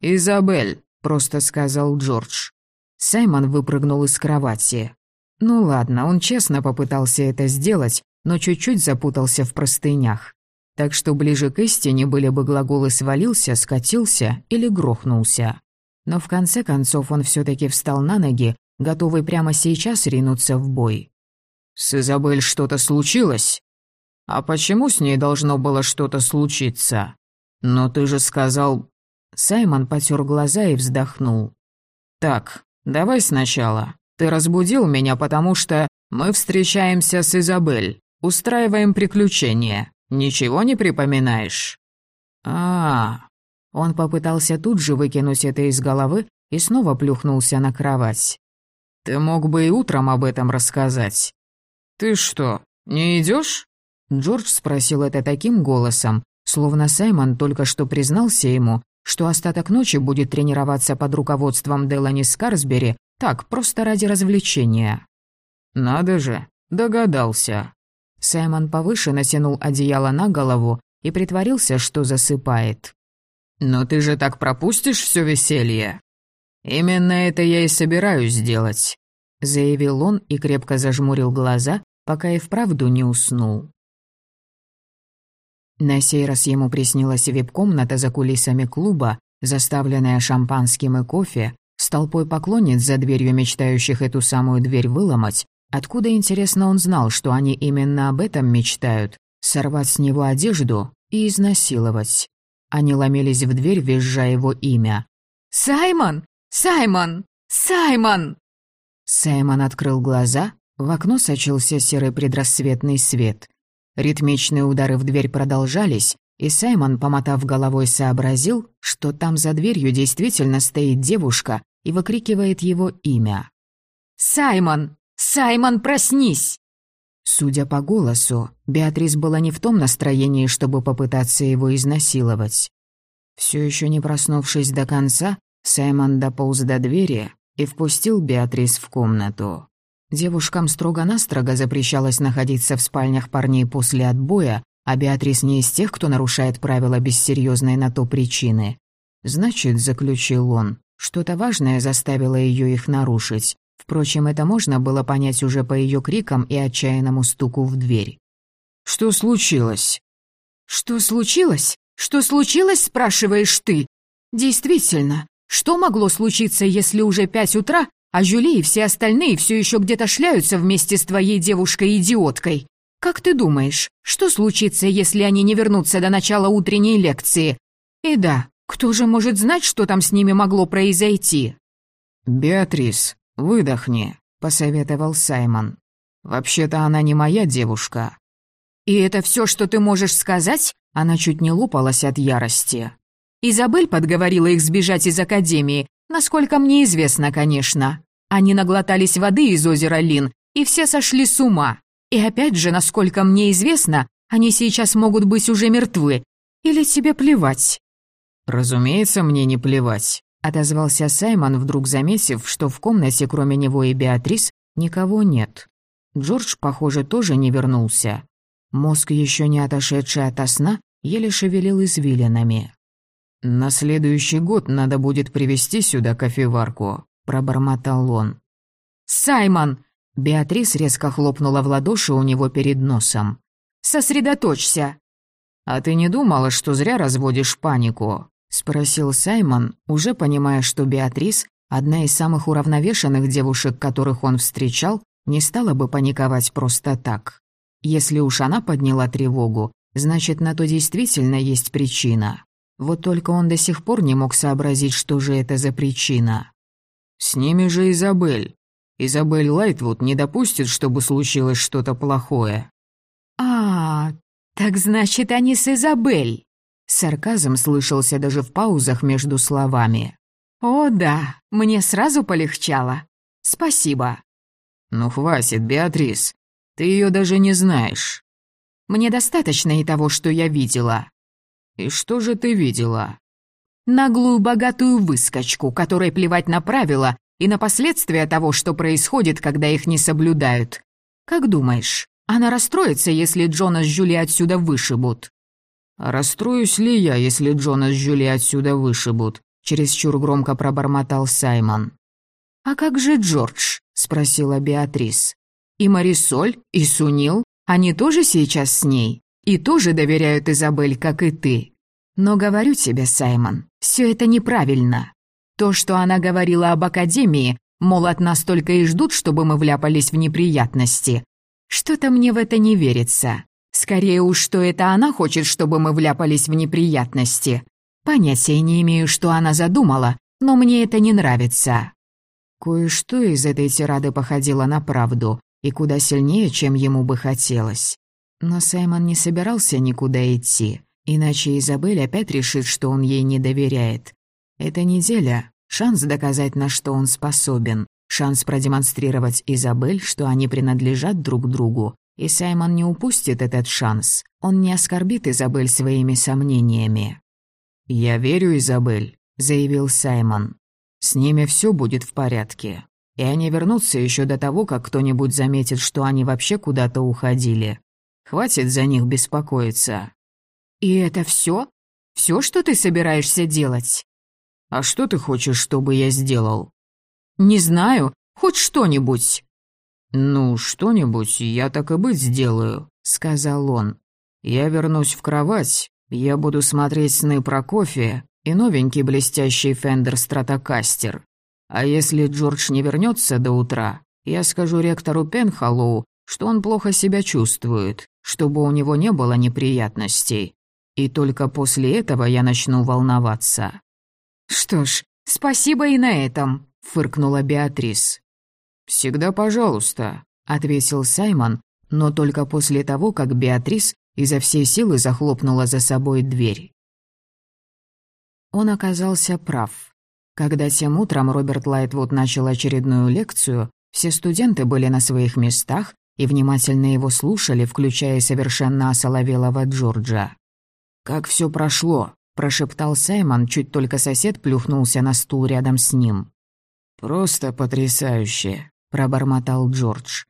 «Изабель», — просто сказал Джордж. Саймон выпрыгнул из кровати. Ну ладно, он честно попытался это сделать, но чуть-чуть запутался в простынях. Так что ближе к истине были бы глаголы «свалился», «скатился» или «грохнулся». Но в конце концов он все таки встал на ноги, готовый прямо сейчас ринуться в бой. «С Изабель что-то случилось?» «А почему с ней должно было что-то случиться?» «Но ты же сказал...» Саймон потер глаза и вздохнул. «Так, давай сначала. Ты разбудил меня, потому что мы встречаемся с Изабель, устраиваем приключения. Ничего не припоминаешь?» а, -а, -а. Он попытался тут же выкинуть это из головы и снова плюхнулся на кровать. «Ты мог бы и утром об этом рассказать». «Ты что, не идешь? Джордж спросил это таким голосом, словно Саймон только что признался ему, что остаток ночи будет тренироваться под руководством Делани Скарсбери, так, просто ради развлечения. «Надо же, догадался». Саймон повыше натянул одеяло на голову и притворился, что засыпает. «Но ты же так пропустишь все веселье?» «Именно это я и собираюсь сделать», — заявил он и крепко зажмурил глаза, пока и вправду не уснул. На сей раз ему приснилась вип-комната за кулисами клуба, заставленная шампанским и кофе, с толпой поклонниц за дверью мечтающих эту самую дверь выломать, Откуда, интересно, он знал, что они именно об этом мечтают? Сорвать с него одежду и изнасиловать. Они ломились в дверь, визжа его имя. «Саймон! Саймон! Саймон!» Саймон открыл глаза, в окно сочился серый предрассветный свет. Ритмичные удары в дверь продолжались, и Саймон, помотав головой, сообразил, что там за дверью действительно стоит девушка и выкрикивает его имя. «Саймон! «Саймон, проснись!» Судя по голосу, Беатрис была не в том настроении, чтобы попытаться его изнасиловать. Все еще не проснувшись до конца, Саймон дополз до двери и впустил Беатрис в комнату. Девушкам строго-настрого запрещалось находиться в спальнях парней после отбоя, а Беатрис не из тех, кто нарушает правила без серьезной на то причины. Значит, заключил он, что-то важное заставило ее их нарушить, Впрочем, это можно было понять уже по ее крикам и отчаянному стуку в дверь. «Что случилось?» «Что случилось? Что случилось, спрашиваешь ты? Действительно, что могло случиться, если уже пять утра, а Жюли и все остальные все еще где-то шляются вместе с твоей девушкой-идиоткой? Как ты думаешь, что случится, если они не вернутся до начала утренней лекции? И да, кто же может знать, что там с ними могло произойти?» «Беатрис, «Выдохни», — посоветовал Саймон. «Вообще-то она не моя девушка». «И это все, что ты можешь сказать?» Она чуть не лупалась от ярости. Изабель подговорила их сбежать из академии, насколько мне известно, конечно. Они наглотались воды из озера Лин, и все сошли с ума. И опять же, насколько мне известно, Они сейчас могут быть уже мертвы. Или тебе плевать?» «Разумеется, мне не плевать», — отозвался Саймон, вдруг заметив, что в комнате, кроме него и Беатрис, никого нет. Джордж, похоже, тоже не вернулся. Мозг, еще не отошедший ото сна, еле шевелил извилинами. «На следующий год надо будет привезти сюда кофеварку», — пробормотал он. «Саймон!» — Беатрис резко хлопнула в ладоши у него перед носом. «Сосредоточься!» «А ты не думала, что зря разводишь панику?» — спросил Саймон, уже понимая, что Беатрис, одна из самых уравновешенных девушек, которых он встречал, не стала бы паниковать просто так. Если уж она подняла тревогу, значит, на то действительно есть причина. Вот только он до сих пор не мог сообразить, что же это за причина. «С ними же Изабель. Изабель Лайтвуд не допустит, чтобы случилось что-то плохое». «А, так значит, они с Изабель». Сарказм слышался даже в паузах между словами. «О да, мне сразу полегчало. Спасибо». «Ну хватит, Беатрис. Ты ее даже не знаешь». «Мне достаточно и того, что я видела». «И что же ты видела?» «Наглую богатую выскочку, которой плевать на правила и на последствия того, что происходит, когда их не соблюдают. Как думаешь, она расстроится, если Джона с Жюли отсюда вышибут?» «Расстроюсь ли я, если Джона с Жюли отсюда вышибут?» Чересчур громко пробормотал Саймон. «А как же Джордж?» — спросила Беатрис. «И Марисоль, и Сунил, они тоже сейчас с ней? И тоже доверяют Изабель, как и ты? Но говорю тебе, Саймон, все это неправильно. То, что она говорила об Академии, мол, от нас только и ждут, чтобы мы вляпались в неприятности. Что-то мне в это не верится. Скорее уж, что это она хочет, чтобы мы вляпались в неприятности. Понятия не имею, что она задумала, но мне это не нравится». Кое-что из этой тирады походило на правду, и куда сильнее, чем ему бы хотелось. Но Саймон не собирался никуда идти, иначе Изабель опять решит, что он ей не доверяет. Эта неделя — шанс доказать, на что он способен, шанс продемонстрировать Изабель, что они принадлежат друг другу, и Саймон не упустит этот шанс, он не оскорбит Изабель своими сомнениями. «Я верю, Изабель», — заявил Саймон. С ними все будет в порядке. И они вернутся еще до того, как кто-нибудь заметит, что они вообще куда-то уходили. Хватит за них беспокоиться. И это все? Все, что ты собираешься делать? А что ты хочешь, чтобы я сделал? Не знаю, хоть что-нибудь. Ну, что-нибудь я так и быть сделаю, сказал он. Я вернусь в кровать, я буду смотреть сны про кофе и новенький блестящий Фендер Стратокастер. А если Джордж не вернется до утра, я скажу ректору Пенхоллоу, что он плохо себя чувствует, чтобы у него не было неприятностей. И только после этого я начну волноваться». «Что ж, спасибо и на этом», — фыркнула Беатрис. «Всегда пожалуйста», — ответил Саймон, но только после того, как Беатрис изо всей силы захлопнула за собой дверь. Он оказался прав. Когда тем утром Роберт Лайтвуд начал очередную лекцию, все студенты были на своих местах и внимательно его слушали, включая совершенно осоловелого Джорджа. «Как все прошло?» – прошептал Саймон, чуть только сосед плюхнулся на стул рядом с ним. «Просто потрясающе», – пробормотал Джордж.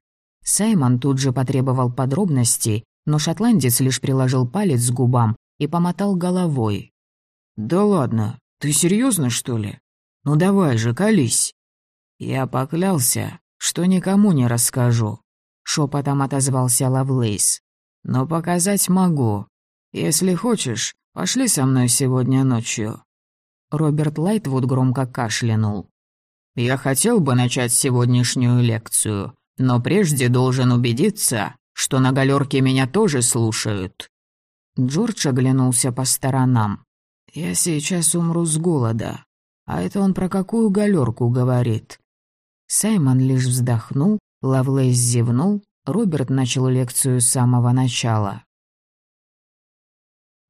Саймон тут же потребовал подробностей, но шотландец лишь приложил палец к губам и помотал головой. «Да ладно, ты серьезно что ли? Ну давай же, колись!» «Я поклялся, что никому не расскажу», — шепотом отозвался Лавлейс. «Но показать могу. Если хочешь, пошли со мной сегодня ночью». Роберт Лайтвуд громко кашлянул. «Я хотел бы начать сегодняшнюю лекцию, но прежде должен убедиться, что на галерке меня тоже слушают». Джордж оглянулся по сторонам. «Я сейчас умру с голода. А это он про какую галерку говорит?» Саймон лишь вздохнул, Лавлейс зевнул, Роберт начал лекцию с самого начала.